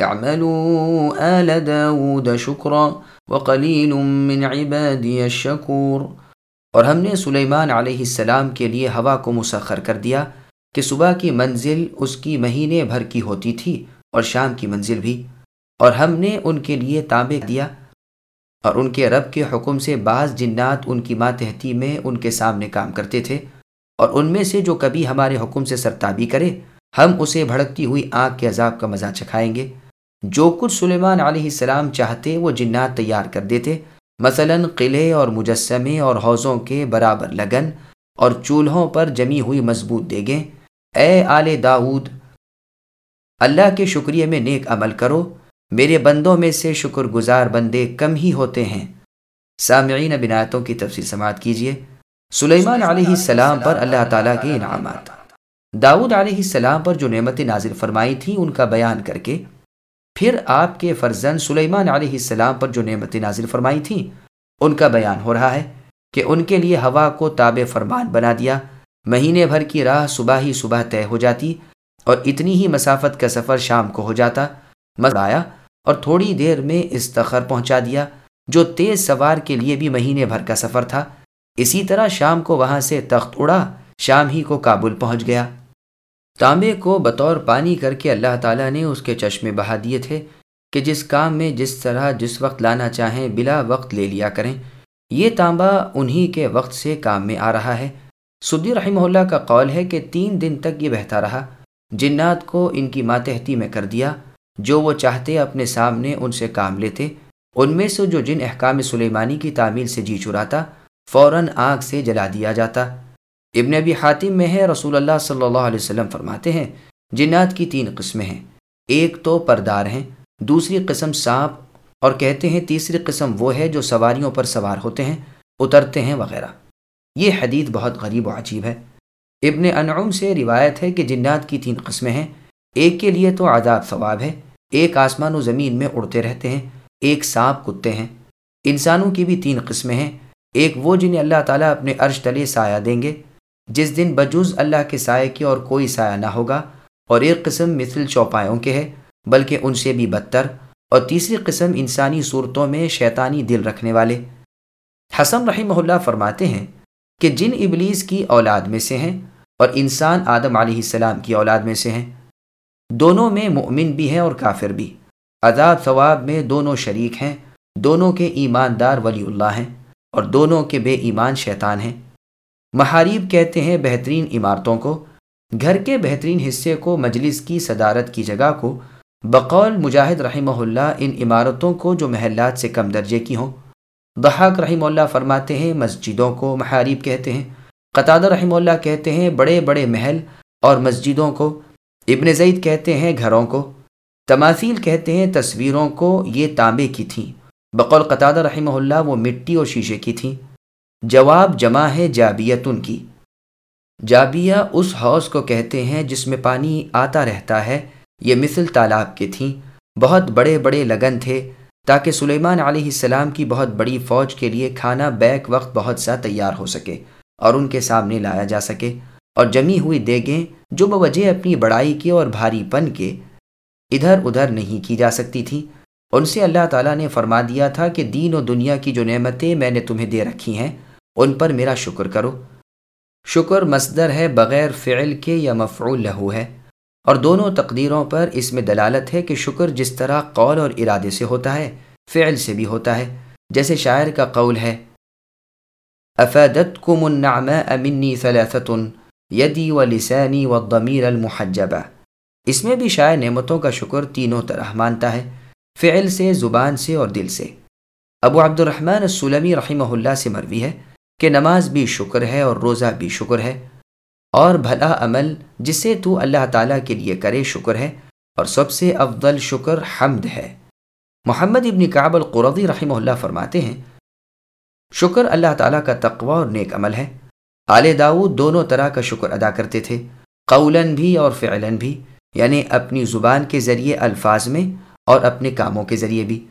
اعملوا آل داود شکرا وقلیل من عبادی الشکور۔ اور ہم نے سلیمان علیہ السلام کے لیے ہوا کو مسخر کر دیا کہ صبح کی منزل اس کی مہینے بھر کی ہوتی تھی اور شام کی منزل بھی۔ اور ہم نے ان کے لیے تانبے دیا اور ان کے رب کے حکم سے بعض جنات ان کی ماتحتی میں ان کے سامنے کام کرتے تھے۔ اور ان میں سے جو کبھی ہمارے حکم سے سرتابی کرے، ہم اسے بھڑکتی ہوئی آنکھ کے عذاب کا مزہ چکھائیں گے۔ جو کچھ سلیمان علیہ السلام چاہتے وہ جنات تیار کر دیتے، مثلا قلعے اور مجسمے اور حوضوں کے برابر لگن اور چولہوں پر جمی ہوئی مضبوط دیگیں۔ اے آل داود اللہ کے شکریہ میں نیک عمل کرو۔ میرے بندوں میں سے شکر گزار بندے کم ہی ہوتے ہیں۔ سامعین بنایتوں کی تفصیل سماعت کیجیے۔ سلیمان علیہ السلام پر اللہ تعالیٰ کے انعامات۔ داود علیہ السلام پر جو نعمت نازل فرمائی تھیں، ان کا بیان کر کے پھر آپ کے فرزن سلیمان علیہ السلام پر جو نعمت نازل فرمائی تھیں، ان کا بیان ہو رہا ہے کہ ان کے لیے ہوا کو تاب فرمان بنا دیا۔ مہینے بھر کی راہ صبح ہی صبح طے ہو جاتی اور اتنی ہی مسافت کا سفر شام کو ہو جاتا۔ مزہ آیا اور تھوڑی دیر میں استخر پہنچا دیا، جو تیز سوار کے لیے بھی مہینے بھر کا سفر تھا۔ اسی طرح شام کو وہاں سے تخت اڑا، شام ہی کو کابل پہنچ گیا۔ تانبے کو بطور پانی کر کے اللہ تعالیٰ نے اس کے چشمے بہا دیے تھے کہ جس کام میں جس طرح جس وقت لانا چاہیں بلا وقت لے لیا کریں۔ یہ تانبا انہی کے وقت سے کام میں آ رہا ہے۔ سدی رحمہ اللہ کا قول ہے کہ تین دن تک یہ بہتا رہا۔ جنات کو ان کی ماتحتی میں کر دیا۔ جو وہ چاہتے اپنے سامنے ان سے کام لیتے۔ ان میں سے جو جن احکام سلیمانی کی تعمیل سے جی چراتا، فوراً آگ سے جلا دیا جاتا۔ ابن ابی حاتم میں ہے، رسول اللہ صلی اللہ علیہ وسلم فرماتے ہیں، جنات کی تین قسمیں ہیں۔ ایک تو پردار ہیں، دوسری قسم سانپ، اور کہتے ہیں تیسری قسم وہ ہے جو سواریوں پر سوار ہوتے ہیں، اترتے ہیں وغیرہ۔ یہ حدیث بہت غریب و عجیب ہے۔ ابن انعم سے روایت ہے کہ جنات کی تین قسمیں ہیں۔ ایک کے لیے تو عذاب ثواب ہے، ایک آسمان و زمین میں اڑتے رہتے ہیں، ایک سانپ کتے ہیں۔ انسانوں کی بھی تین قسمیں ہیں، ایک وہ جنہیں اللہ تعالیٰ اپنے عرش تلے سایہ دیں گے۔ جس دن بجوز اللہ کے سائے کے اور کوئی سایہ نہ ہوگا، اور ایک قسم مثل چوپایوں کے ہے، بلکہ ان سے بھی بدتر، اور تیسری قسم انسانی صورتوں میں شیطانی دل رکھنے والے۔ حسن رحمہ اللہ فرماتے ہیں کہ جن ابلیس کی اولاد میں سے ہیں، اور انسان آدم علیہ السلام کی اولاد میں سے ہیں۔ دونوں میں مؤمن بھی ہیں اور کافر بھی۔ عذاب ثواب میں دونوں شریک ہیں، دونوں کے ایماندار ولی اللہ ہیں، اور دونوں کے بے ایمان شیطان ہیں۔ محاریب کہتے ہیں بہترین عمارتوں کو، گھر کے بہترین حصے کو، مجلس کی صدارت کی جگہ کو۔ بقول مجاہد رحمہ اللہ ان عمارتوں کو جو محلات سے کم درجے کی ہوں۔ دحاق رحمہ اللہ فرماتے ہیں مسجدوں کو محاریب کہتے ہیں۔ قطع رحمہ اللہ کہتے ہیں بڑے بڑے محل اور مسجدوں کو۔ ابن زید کہتے ہیں گھروں کو۔ تماثیل کہتے ہیں تصویروں کو یہ تانبے کی تھیں۔ بقول قطع رحمہ اللہ وہ مٹی اور شیشے کی تھیں۔ جواب جمع ہے جابیتن کی۔ جابیہ اس حوض کو کہتے ہیں جس میں پانی آتا رہتا ہے۔ یہ مثل تالاب کے تھیں۔ بہت بڑے بڑے لگن تھے۔ تاکہ سلیمان علیہ السلام کی بہت بڑی فوج کے لیے کھانا بیک وقت بہت سا تیار ہو سکے اور ان کے سامنے لایا جا سکے۔ اور جمی ہوئی دیگیں جو بوجہ اپنی بڑائی کے اور بھاری پن کے ادھر ادھر نہیں کی جا سکتی تھیں۔ ان سے اللہ تعالیٰ نے فرما دیا تھا کہ دین و دنیا کی جو نعمتیں میں نے تمہیں دے رکھی ہیں ان پر میرا شکر کرو۔ شکر مصدر ہے بغیر فعل کے یا مفعول لہو ہے۔ اور دونوں تقدیروں پر اس میں دلالت ہے کہ شکر جس طرح قول اور ارادے سے ہوتا ہے، فعل سے بھی ہوتا ہے، جیسے شاعر کا قول ہے۔ افادت کم النعم امنی ثلاثت یدی و لسانی و ضمیر المحجبہ۔ اس میں بھی شاعر نعمتوں کا شکر تینوں طرح مانتا ہے، فعل سے، زبان سے اور دل سے۔ ابو عبد الرحمن السلمی رحمہ اللہ سے مروی ہے۔ کہ نماز بھی شکر ہے اور روزہ بھی شکر ہے۔ اور بھلا عمل جسے تو اللہ تعالیٰ کے لیے کرے شکر ہے، اور سب سے افضل شکر حمد ہے۔ محمد ابن کعب القرضی رحمہ اللہ فرماتے ہیں، شکر اللہ تعالیٰ کا تقوی اور نیک عمل ہے۔ آل داود دونوں طرح کا شکر ادا کرتے تھے، قولاً بھی اور فعلاً بھی یعنی اپنی زبان کے ذریعے الفاظ میں اور اپنے کاموں کے ذریعے بھی۔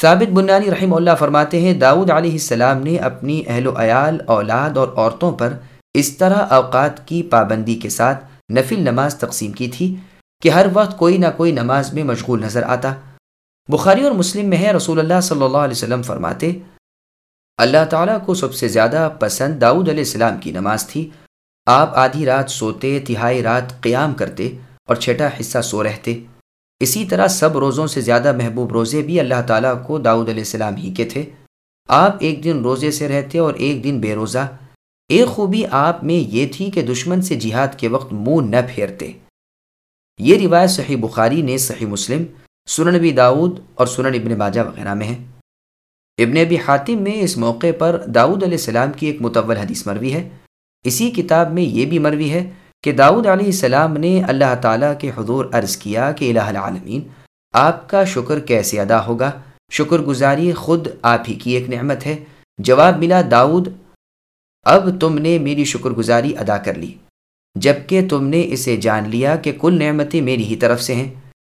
ثابت بنانی رحمہ اللہ فرماتے ہیں، داؤد علیہ السلام نے اپنی اہل و عیال، اولاد اور عورتوں پر اس طرح اوقات کی پابندی کے ساتھ نفل نماز تقسیم کی تھی کہ ہر وقت کوئی نہ کوئی نماز میں مشغول نظر آتا۔ بخاری اور مسلم میں ہے، رسول اللہ صلی اللہ علیہ وسلم فرماتے، اللہ تعالیٰ کو سب سے زیادہ پسند داؤد علیہ السلام کی نماز تھی۔ آپ آدھی رات سوتے، تہائی رات قیام کرتے اور چھٹا حصہ سو رہتے۔ اسی طرح سب روزوں سے زیادہ محبوب روزے بھی اللہ تعالیٰ کو داؤد علیہ السلام ہی کے تھے۔ آپ ایک دن روزے سے رہتے اور ایک دن بے روزہ۔ ایک خوبی آپ میں یہ تھی کہ دشمن سے جہاد کے وقت منہ نہ پھیرتے۔ یہ روایت صحیح بخاری نے صحیح مسلم، سنن نبی داود اور سنن ابن باجہ وغیرہ میں ہے۔ ابن ابی حاتم میں اس موقع پر داؤد علیہ السلام کی ایک متول حدیث مروی ہے۔ اسی کتاب میں یہ بھی مروی ہے کہ داؤد علیہ السلام نے اللہ تعالیٰ کے حضور عرض کیا کہ الہ العالمین، آپ کا شکر کیسے ادا ہوگا؟ شکر گزاری خود آپ ہی کی ایک نعمت ہے۔ جواب ملا، داؤد، اب تم نے میری شکر گزاری ادا کر لی جبکہ تم نے اسے جان لیا کہ کل نعمتیں میری ہی طرف سے ہیں۔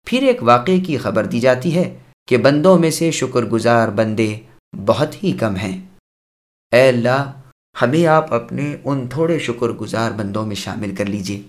پھر ایک واقعے کی خبر دی جاتی ہے کہ بندوں میں سے شکر گزار بندے بہت ہی کم ہیں۔ اے اللہ ہمیں آپ اپنے ان تھوڑے شکر گزار بندوں میں شامل کر لیجیے